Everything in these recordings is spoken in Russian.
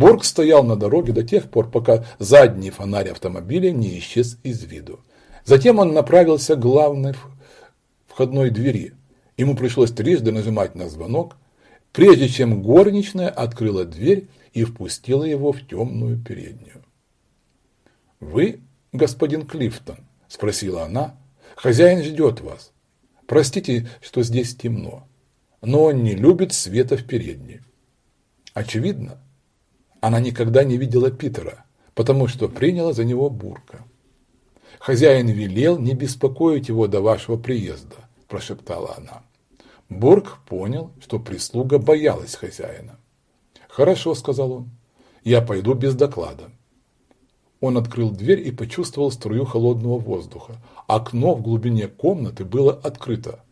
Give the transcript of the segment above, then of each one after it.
Борг стоял на дороге до тех пор, пока задний фонарь автомобиля не исчез из виду. Затем он направился к главной входной двери. Ему пришлось трижды нажимать на звонок, прежде чем горничная открыла дверь и впустила его в темную переднюю. «Вы, господин Клифтон?» – спросила она. «Хозяин ждет вас. Простите, что здесь темно, но он не любит света в передней». Очевидно, она никогда не видела Питера, потому что приняла за него Бурка. «Хозяин велел не беспокоить его до вашего приезда», – прошептала она. Бург понял, что прислуга боялась хозяина. «Хорошо», – сказал он, – «я пойду без доклада». Он открыл дверь и почувствовал струю холодного воздуха. Окно в глубине комнаты было открыто.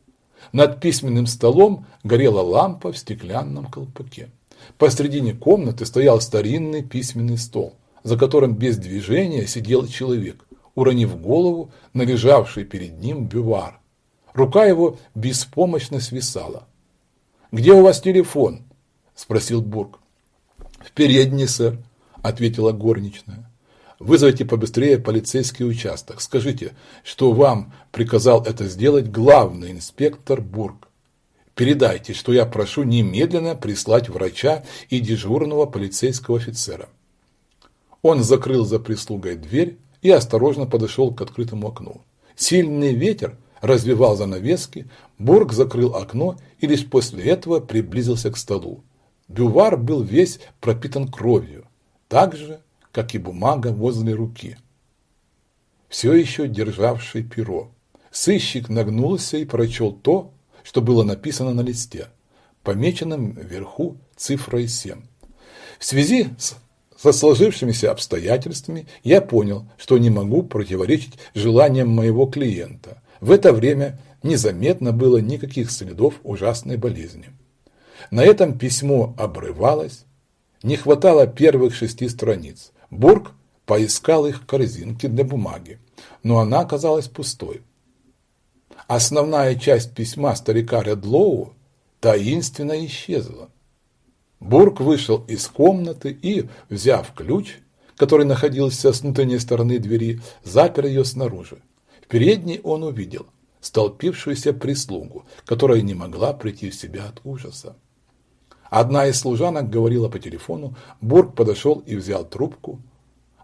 Над письменным столом горела лампа в стеклянном колпаке. Посредине комнаты стоял старинный письменный стол, за которым без движения сидел человек, уронив голову на лежавший перед ним бювар. Рука его беспомощно свисала. «Где у вас телефон?» – спросил Бург. «В передней, сэр», – ответила горничная. «Вызовите побыстрее полицейский участок. Скажите, что вам приказал это сделать главный инспектор Бург. Передайте, что я прошу немедленно прислать врача и дежурного полицейского офицера. Он закрыл за прислугой дверь и осторожно подошел к открытому окну. Сильный ветер развивал занавески, Бург закрыл окно и лишь после этого приблизился к столу. Бювар был весь пропитан кровью, так же, как и бумага возле руки. Все еще державший перо. Сыщик нагнулся и прочел то, что было написано на листе, помеченном вверху цифрой 7. В связи с со сложившимися обстоятельствами я понял, что не могу противоречить желаниям моего клиента. В это время незаметно было никаких следов ужасной болезни. На этом письмо обрывалось, не хватало первых шести страниц. Бург поискал их в корзинке для бумаги, но она оказалась пустой. Основная часть письма старика Редлоу таинственно исчезла. Бург вышел из комнаты и, взяв ключ, который находился с внутренней стороны двери, запер ее снаружи. В передней он увидел столпившуюся прислугу, которая не могла прийти в себя от ужаса. Одна из служанок говорила по телефону, Бург подошел и взял трубку.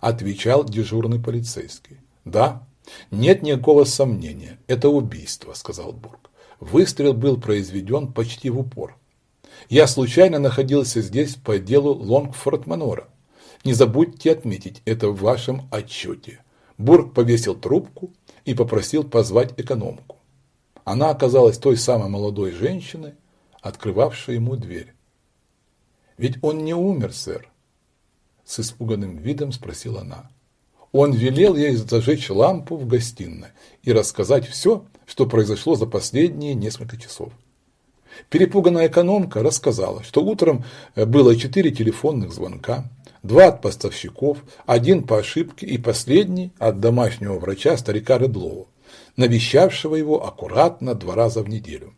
Отвечал дежурный полицейский. «Да, «Нет никакого сомнения, это убийство», – сказал Бург. Выстрел был произведен почти в упор. Я случайно находился здесь по делу Лонгфорд Манора. Не забудьте отметить это в вашем отчете. Бург повесил трубку и попросил позвать экономку. Она оказалась той самой молодой женщиной, открывавшей ему дверь. «Ведь он не умер, сэр?» С испуганным видом спросила она. Он велел ей зажечь лампу в гостиной и рассказать все, что произошло за последние несколько часов. Перепуганная экономка рассказала, что утром э, было четыре телефонных звонка, два от поставщиков, один по ошибке и последний от домашнего врача старика Редлоу, навещавшего его аккуратно два раза в неделю.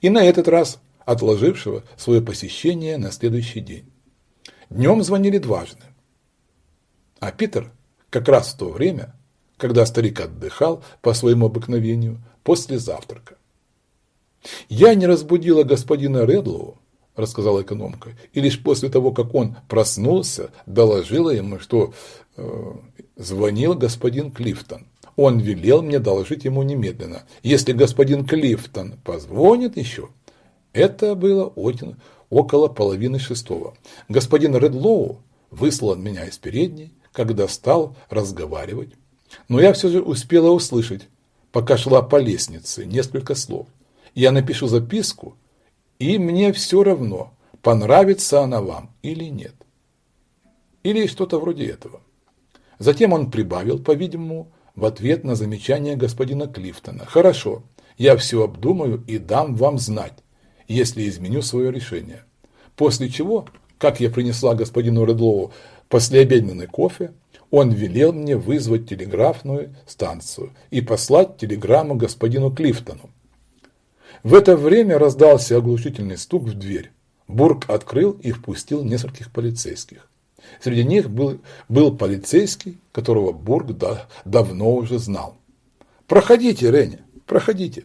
И на этот раз отложившего свое посещение на следующий день. Днем звонили дважды. А Питер как раз в то время, когда старик отдыхал по своему обыкновению после завтрака. «Я не разбудила господина Редлоу», – рассказала экономка, и лишь после того, как он проснулся, доложила ему, что э, звонил господин Клифтон. Он велел мне доложить ему немедленно. Если господин Клифтон позвонит еще, это было около половины шестого. Господин Редлоу выслал меня из передней, когда стал разговаривать. Но я все же успела услышать, пока шла по лестнице, несколько слов. Я напишу записку, и мне все равно, понравится она вам или нет. Или что-то вроде этого. Затем он прибавил, по-видимому, в ответ на замечание господина Клифтона. «Хорошо, я все обдумаю и дам вам знать, если изменю свое решение». После чего, как я принесла господину Редлоу послеобеденный кофе, он велел мне вызвать телеграфную станцию и послать телеграмму господину Клифтону. В это время раздался оглушительный стук в дверь. Бург открыл и впустил нескольких полицейских. Среди них был, был полицейский, которого Бург да, давно уже знал. «Проходите, Реня, проходите».